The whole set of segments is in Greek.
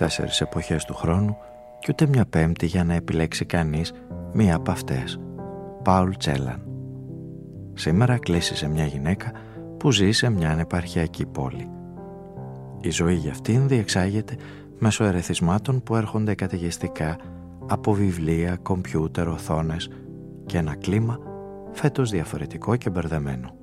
τέσσερις εποχές του χρόνου και ούτε μια πέμπτη για να επιλέξει κανείς μία από αυτές. Πάουλ Τσέλαν. Σήμερα κλείσει σε μια γυναίκα που ζει σε μια ανεπαρχιακή πόλη. Η ζωή για αυτήν διεξάγεται μέσω ερεθισμάτων που έρχονται καταιγιστικά από βιβλία, κομπιούτερ, οθόνες και ένα κλίμα φέτος διαφορετικό και μπερδεμένο.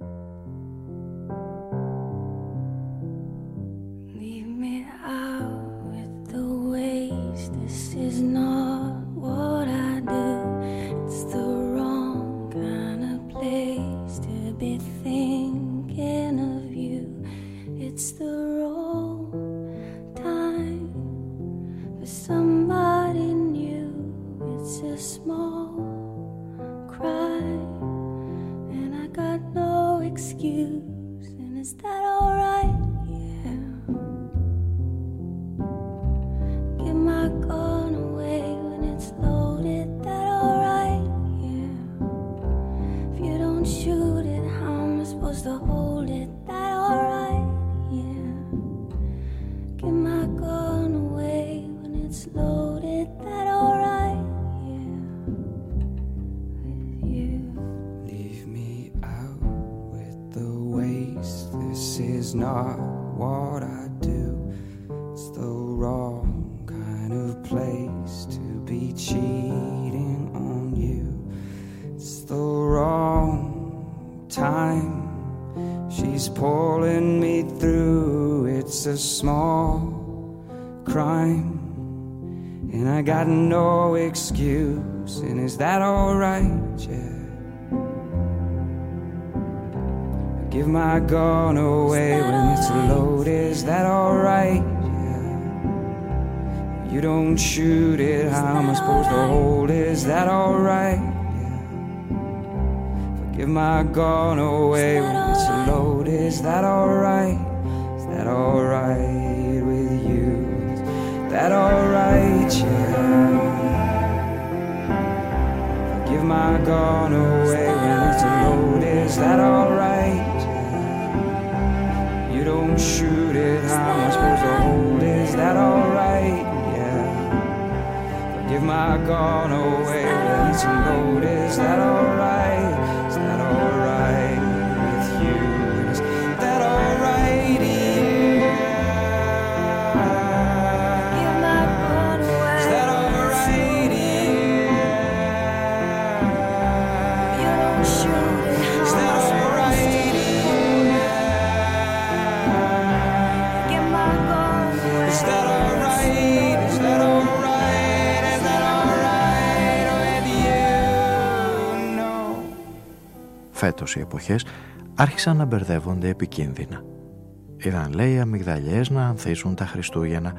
not gone away when it's loaded. That alright, yeah. Leave me out with the waste. This is not what I do. It's the wrong kind of place to be cheating on you. It's the wrong time. She's pulling me through. It's a small crime. And I got no excuse, and is that alright? Yeah. I give my gun away when it's loaded, is that alright? Yeah. You don't shoot it, how am I supposed right? to hold it? Is that alright? Yeah. My gun away when it's loaded, is that alright? Is that alright? Alright? Yeah. Forgive my gone away when it's loaded. Is that alright? You don't shoot it, how am I supposed to hold? Is that alright? Yeah. Forgive my gone away when it's loaded. Is that alright? Φέτος οι εποχές άρχισαν να μπερδεύονται επικίνδυνα. Είδαν λέει αμυγδαλιές να ανθίσουν τα Χριστούγεννα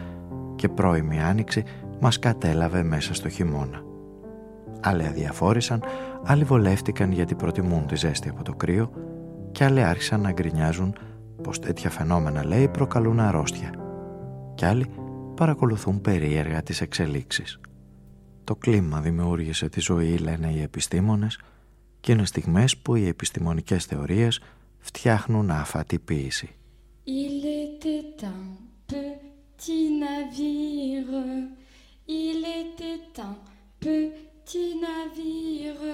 και πρώιμη άνοιξη μας κατέλαβε μέσα στο χειμώνα. Άλλοι αδιαφόρησαν, άλλοι βολεύτηκαν γιατί προτιμούν τη ζέστη από το κρύο και άλλοι άρχισαν να γκρινιάζουν πως τέτοια φαινόμενα λέει προκαλούν αρρώστια και άλλοι παρακολουθούν περίεργα τις εξελίξεις. Το κλίμα δημιούργησε τη ζωή λένε οι επιστήμονες και είναι στιγμές που οι επιστημονικές θεωρίες φτιάχνουν άφατη ποίηση. Il était un petit navire, il était un petit navire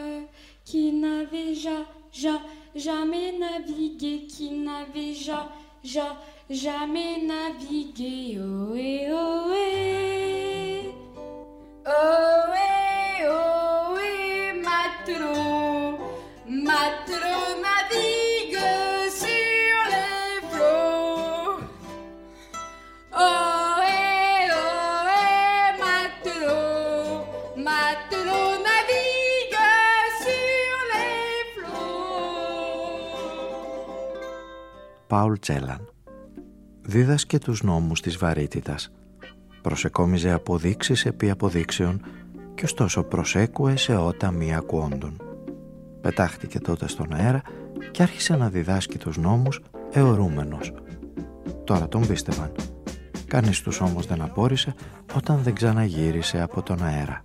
qui n'avait ja, ja, jamais navigué, qui n'avait ja, ja, jamais navigué. Oh, Τσέλαν. Δίδασκε τους νόμους της βαρύτητας. Προσεκόμιζε αποδείξεις επί αποδείξεων και ωστόσο προσέκουε σε ότα μη ακούοντον. Πετάχτηκε τότε στον αέρα και άρχισε να διδάσκει τους νόμους αιωρούμενος. Τώρα τον πίστευαν. Κανείς τους όμως δεν απόρρισε όταν δεν ξαναγύρισε από τον αέρα.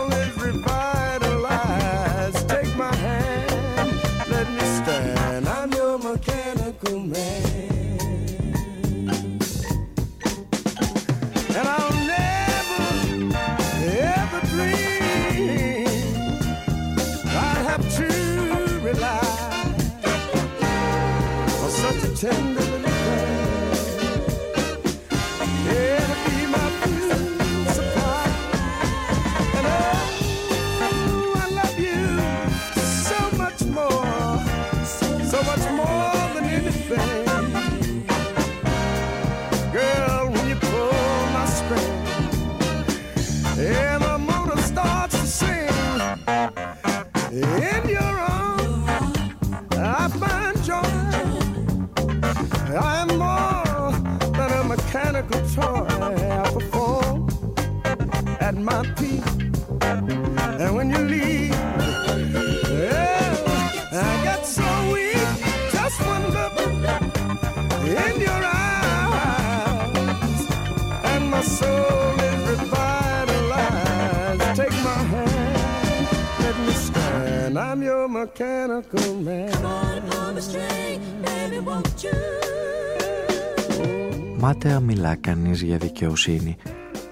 Μάταια μιλά κανείς για δικαιοσύνη,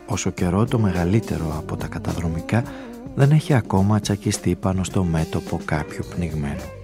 όσο καιρό το μεγαλύτερο από τα καταδρομικά δεν έχει ακόμα τσακιστεί πάνω στο μέτωπο κάποιου πνιγμένου.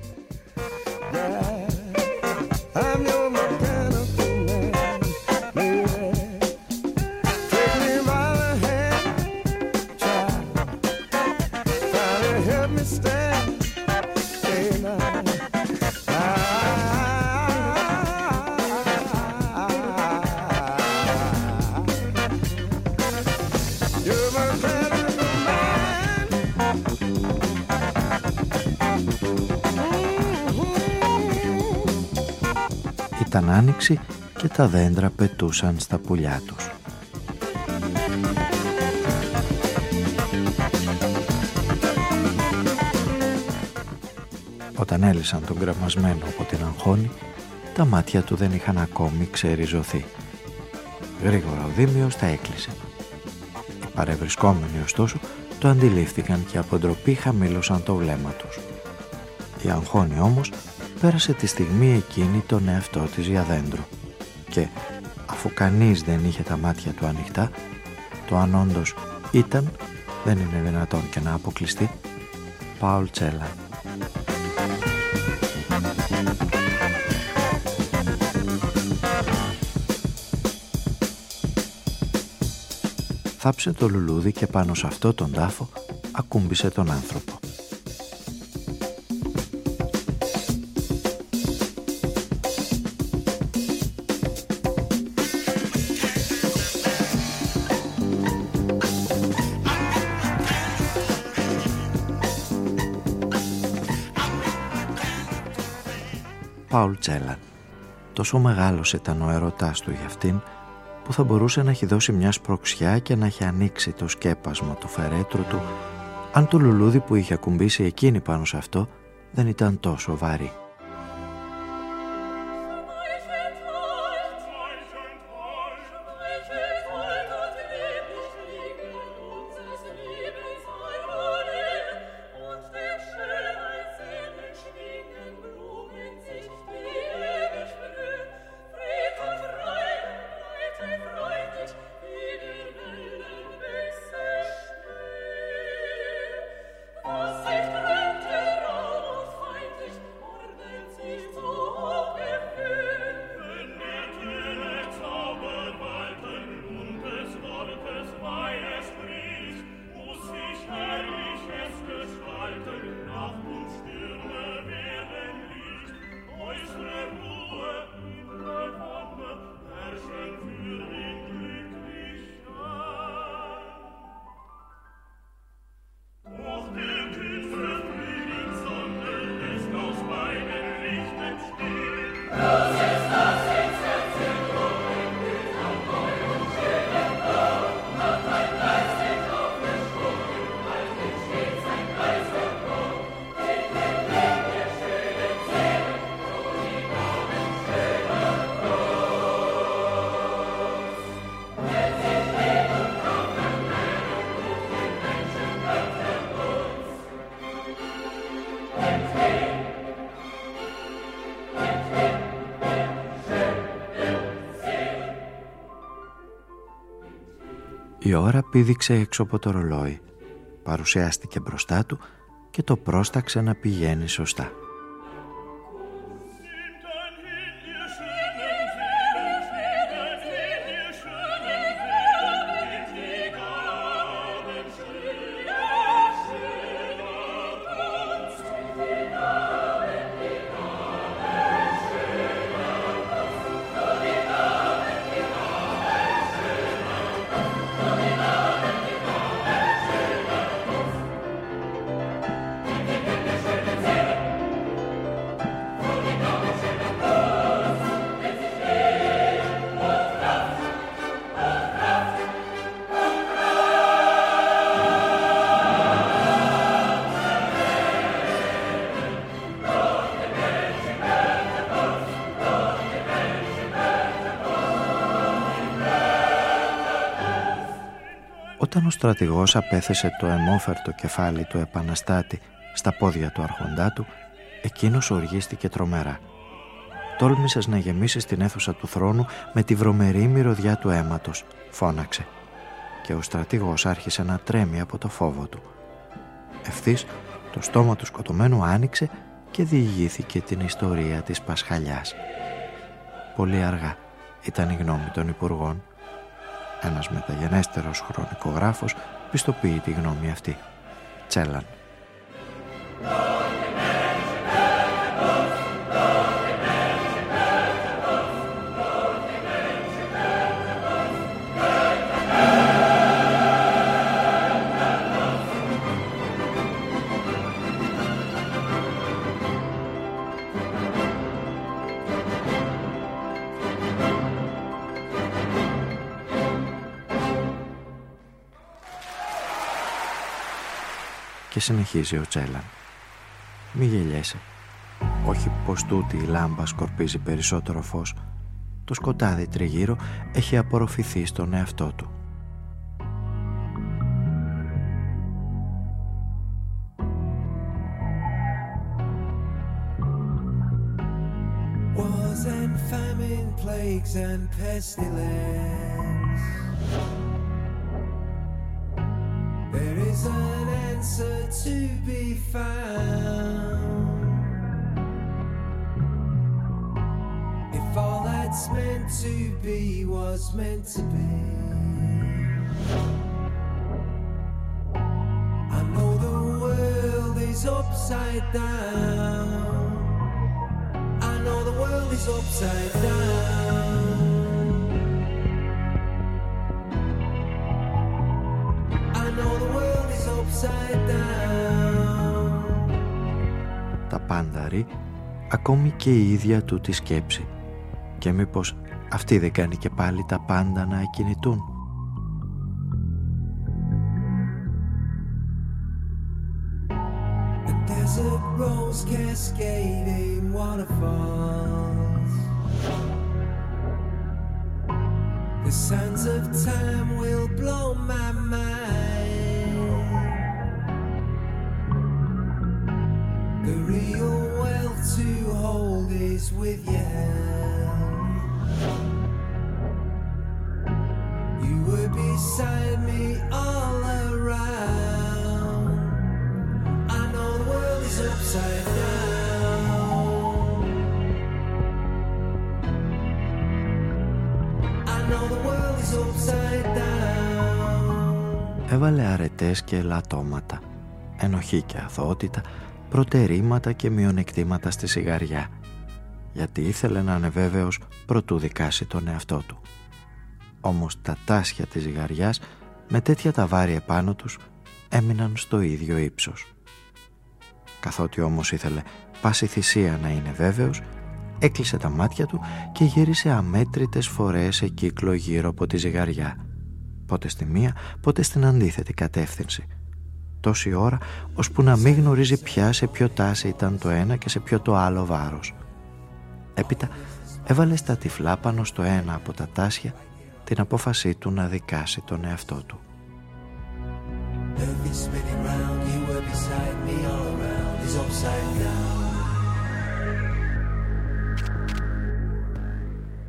Και τα δέντρα πετούσαν στα πουλιά τους. Όταν έλυσαν τον γραμμασμένο από την αγχώνη, τα μάτια του δεν είχαν ακόμη ξεριζωθεί. Γρήγορα ο Δήμιος τα έκλεισε. Οι παρευρισκόμενοι ωστόσο το αντιλήφθηκαν και από ντροπή χαμήλωσαν το βλέμμα τους. Η αγχώνη όμως πέρασε τη στιγμή εκείνη τον εαυτό της για δέντρο και αφού κανείς δεν είχε τα μάτια του ανοιχτά το αν όντως ήταν δεν είναι δυνατόν και να αποκλειστεί Πάουλ Τσέλα Θάψε το λουλούδι και πάνω σε αυτό τον τάφο ακούμπησε τον άνθρωπο Paul Celan. Τόσο μεγάλος ήταν ο ερωτάς του για αυτήν που θα μπορούσε να έχει δώσει μια σπροξιά και να έχει ανοίξει το σκέπασμα του φερέτρου του αν το λουλούδι που είχε ακουμπήσει εκείνη πάνω σε αυτό δεν ήταν τόσο βαρύ. Η ώρα πήδηξε έξω από το ρολόι, παρουσιάστηκε μπροστά του και το πρόσταξε να πηγαίνει σωστά. Όταν ο στρατηγός απέθεσε το αιμόφερτο κεφάλι του επαναστάτη στα πόδια του αρχοντά του, εκείνος οργίστηκε τρομερά. Τόλμησες να γεμίσεις την αίθουσα του θρόνου με τη βρωμερή μυρωδιά του αίματος, φώναξε. Και ο στρατηγός άρχισε να τρέμει από το φόβο του. Ευθύς, το στόμα του σκοτωμένου άνοιξε και διηγήθηκε την ιστορία της Πασχαλιάς. Πολύ αργά ήταν η γνώμη των υπουργών ένας μεταγενέστερος χρονικογράφος πιστοποιεί τη γνώμη αυτή. Τσέλαν. Και συνεχίζει ο Τσέλαν. Μη γελιέσαι. Όχι πως τούτη η λάμπα σκορπίζει περισσότερο φως. Το σκοτάδι τριγύρω έχει απορροφηθεί στον εαυτό του. plagues and pestilence There is an answer to be found. If all that's meant to be was meant to be. I know the world is upside down. I know the world is upside down. Τα πάντα ρί, ακόμη και η ίδια του τη σκέψη. Και μήπως αυτή δεν κάνει και πάλι τα πάντα να ακινητούν. The sands of time Έβαλε αρετές και ελαττώματα, ενοχή και αθότητα, προτερήματα και μειονεκτήματα στη σιγαριά γιατί ήθελε να είναι βέβαιος προτού δικάσει τον εαυτό του όμως τα τάσια της ζυγαριάς με τέτοια τα βάρη επάνω τους έμειναν στο ίδιο ύψος. Καθότι όμως ήθελε πάση θυσία να είναι βέβαιος, έκλεισε τα μάτια του και γύρισε αμέτρητες φορές σε κύκλο γύρω από τη ζυγαριά. Πότε στη μία, πότε στην αντίθετη κατεύθυνση. Τόση ώρα, ώσπου να μην γνωρίζει πια σε ποιο τάση ήταν το ένα και σε ποιο το άλλο βάρος. Έπειτα έβαλε στα τυφλά πάνω στο ένα από τα τάσια την απόφασή του να δικάσει τον εαυτό του.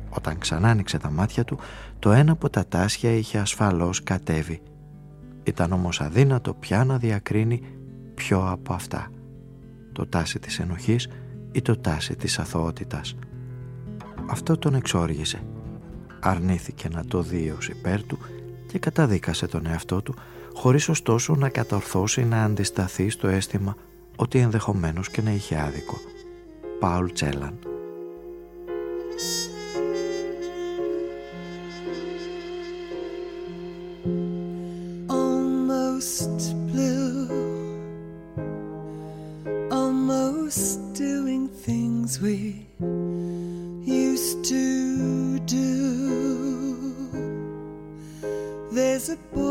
Όταν ξανά άνοιξε τα μάτια του, το ένα από τα τάσια είχε ασφαλώς κατέβει. Ήταν όμως αδύνατο πια να διακρίνει ποιο από αυτά. Το τάση της ενοχής ή το τάση της αθωότητας. Αυτό τον εξόργησε αρνήθηκε να το δει ως υπέρ του και καταδίκασε τον εαυτό του χωρίς ωστόσο να κατορθώσει να αντισταθεί στο αίσθημα ότι ενδεχομένως και να είχε άδικο. Πάουλ Τσέλαν doing things we used to do. There's a boy.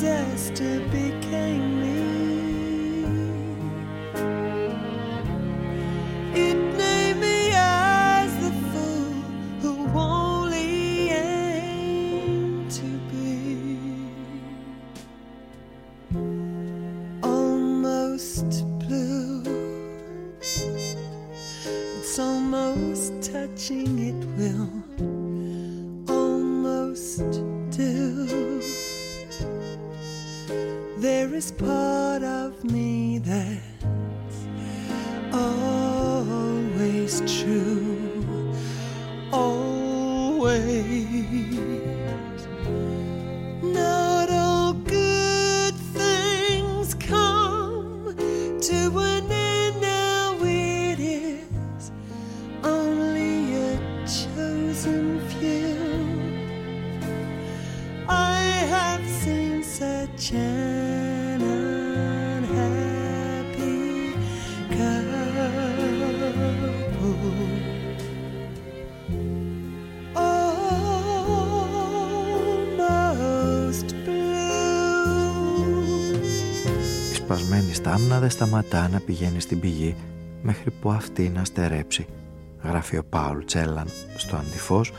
disaster became στάμνα δεν σταματά να πηγαίνει στην πηγή μέχρι που αυτή να στερέψει, γράφει ο Πάουλ Τσέλαν στο αντιφώς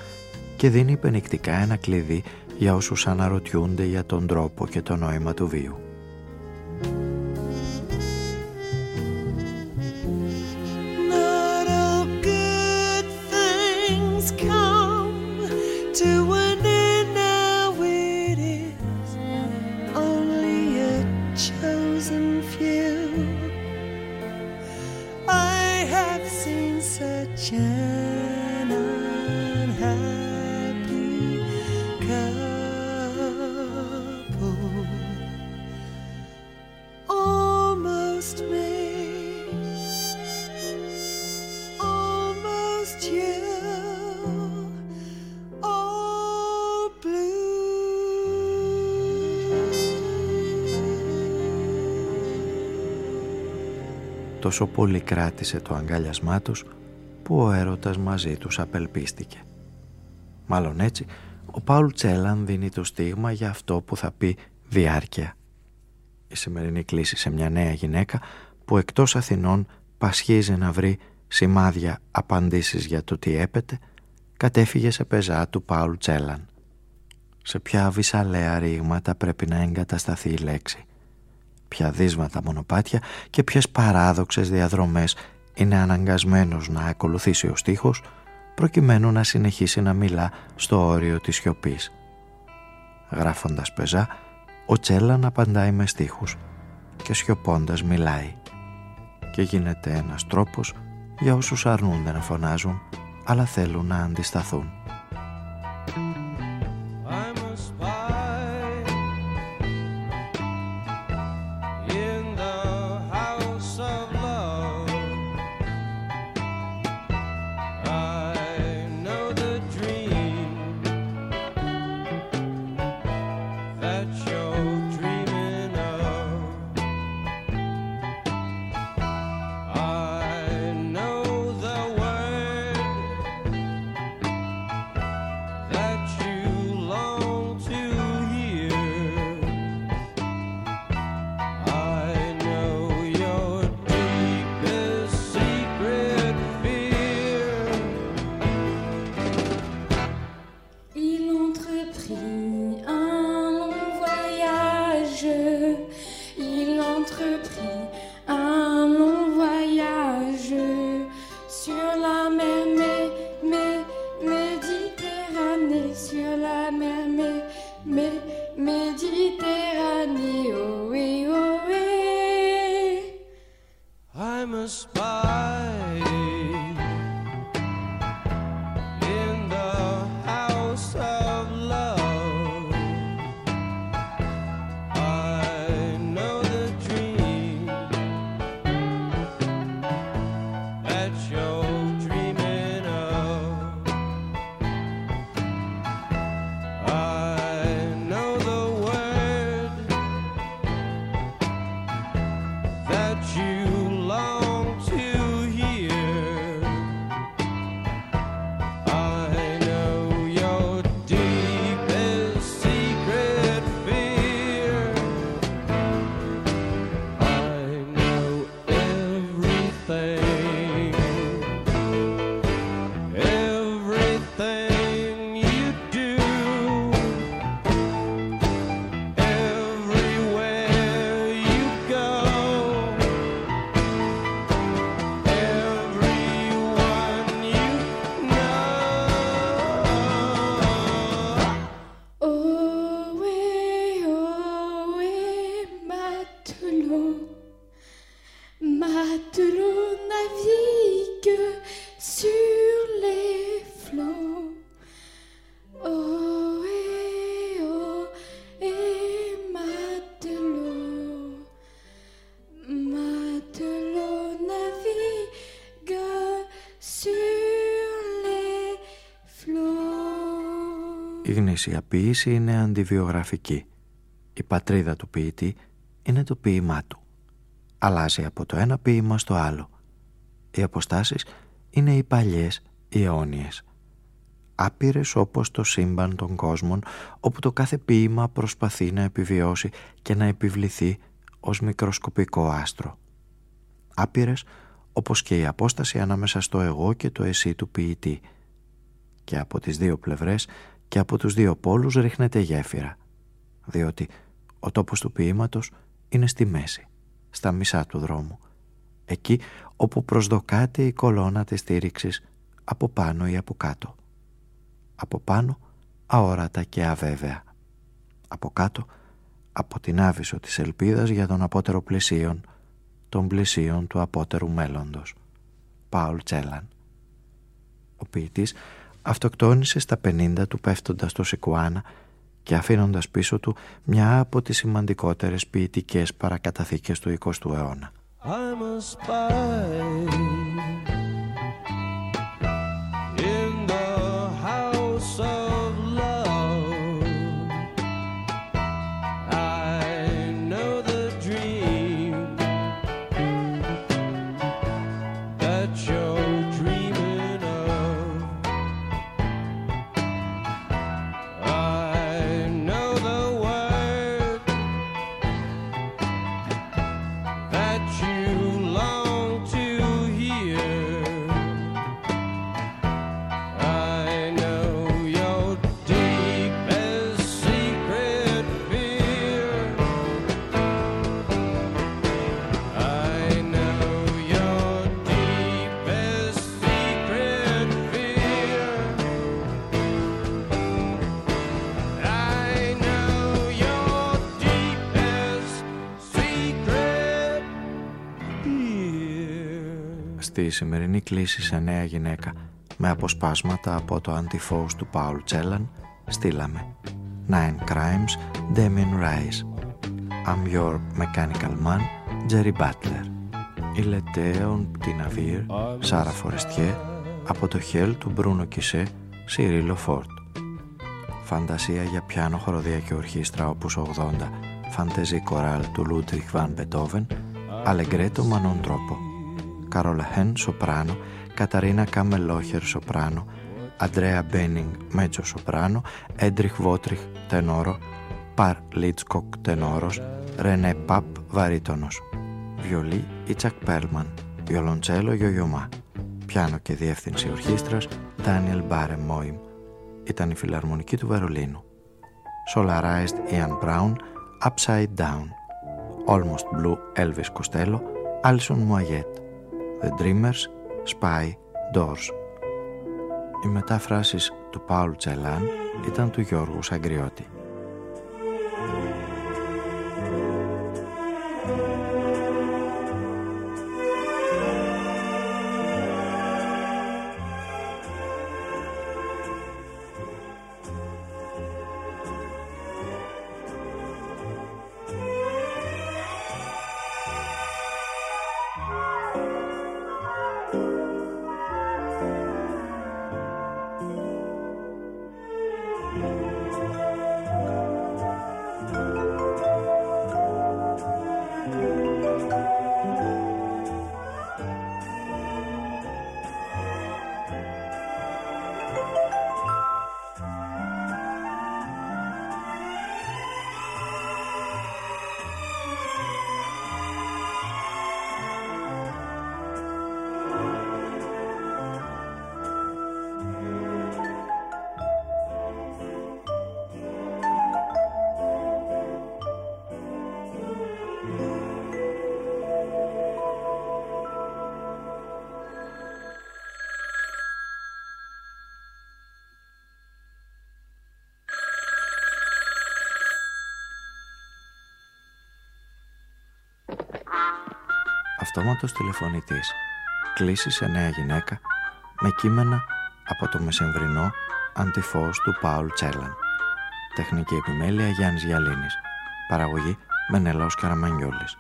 και δίνει υπενικτικά ένα κλειδί για όσους αναρωτιούνται για τον τρόπο και το νόημα του βίου. Τόσο πολύ κράτησε το αγκάλιασμά τους που ο έρωτας μαζί τους απελπίστηκε. Μάλλον έτσι, ο Πάουλ Τσέλαν δίνει το στίγμα για αυτό που θα πει διάρκεια. Η σημερινή κλίση σε μια νέα γυναίκα που εκτός Αθηνών πασχίζει να βρει σημάδια απαντήσεις για το τι έπεται, κατέφυγε σε πεζά του Πάουλ Τσέλαν. Σε ποια βυσαλαία ρήγματα πρέπει να εγκατασταθεί η λέξη; Ποια δύσματα μονοπάτια και ποιες παράδοξες διαδρομές είναι αναγκασμένος να ακολουθήσει ο στίχος προκειμένου να συνεχίσει να μιλά στο όριο της σιωπής. Γράφοντας πεζά, ο Τσέλαν απαντάει με στίχους και σιωπώντας μιλάει και γίνεται ένας τρόπος για όσους αρνούνται να φωνάζουν αλλά θέλουν να αντισταθούν. Γνήσια ποίηση είναι αντιβιογραφική. Η πατρίδα του ποιητή είναι το ποίημά του. Αλλάζει από το ένα ποίημα στο άλλο. Οι αποστάσεις είναι οι παλιές, οι αιώνιες. Άπειρες όπως το σύμπαν των κόσμων, όπου το κάθε ποίημα προσπαθεί να επιβιώσει και να επιβληθεί ως μικροσκοπικό άστρο. Άπειρες όπως και η απόσταση ανάμεσα στο εγώ και το εσύ του ποιητή. Και από τις δύο πλευρές και από τους δύο πόλους ρίχνεται γέφυρα, διότι ο τόπος του ποίηματος είναι στη μέση, στα μισά του δρόμου, εκεί όπου προσδοκάται η κολόνα της στήριξης από πάνω ή από κάτω. Από πάνω αόρατα και αβέβαια. Από κάτω από την άβυσο της ελπίδας για τον απότερο πλαισίον, των πλαισίων του απότερου μέλλοντος. Πάουλ Τσέλαν Ο ποιητής αυτοκτόνησε στα 50 του πέφτοντας στο Σικουάνα και αφήνοντας πίσω του μια από τις σημαντικότερες ποιητικές παρακαταθήκες του 20ου αιώνα. Στη σημερινή κλήση σε νέα γυναίκα. Με αποσπάσματα από το Αντίφως του Πάουλ Τσέλαν στείλαμε. Nine Crimes, Damien Rice. I'm Your Mechanical Man, Jerry Butler. Il était un petit navire, Σάρα Φορεστιέ από το Hell του Μπρούνο Κισέ, Σιρίλ Οφόρτ Φαντασία για πιάνο, χορωδία και ορχήστρα opus 80 Fantaisie chorale του Λούντβιχ Βαν Μπετόβεν Allegretto ma non troppo Καρόλα Χεν, σοπράνο, Καταρίνα Καμελόχερ, σοπράνο, Αντρέα Μπένινγκ, μέτσο σοπράνο, Έντρικ Βότριχ, τενόρο, Παρ Λίτσκοκ, τενόρος, Ρενέ Παπ, βαρύτονος, βιολί Ιτσακ Πέρλμαν, βιολοντσέλο Γιο Γιο Μα, πιάνο και διεύθυνση ορχήστρας, Ντάνιελ Μπάρενμποϊμ. Ήταν η φιλαρμονική του Βερολίνου. Solarized Ian Brown, Upside Down. Almost Blue Elvis Costello, Alison Moyet. The Dreamers, Spy, Doors. Οι μετάφρασεις του Πάουλ Τσελάν ήταν του Γιώργου Σαγκριώτη. Αυτόματος τηλεφωνητής. Κλείσει σε νέα γυναίκα με κείμενα από το μεσημβρινό αντιφως του Πάουλ Τσέλαν. Τεχνική επιμέλεια Γιάννης Γιαλίνης. Παραγωγή Μενέλαος Καραμανιόλης.